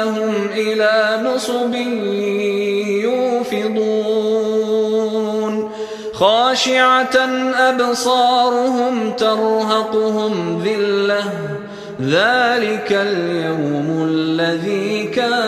كأنهم إلى نصب يوفضون. خاشعة أبصارهم ترهقهم ذلة. ذلك اليوم الذي كان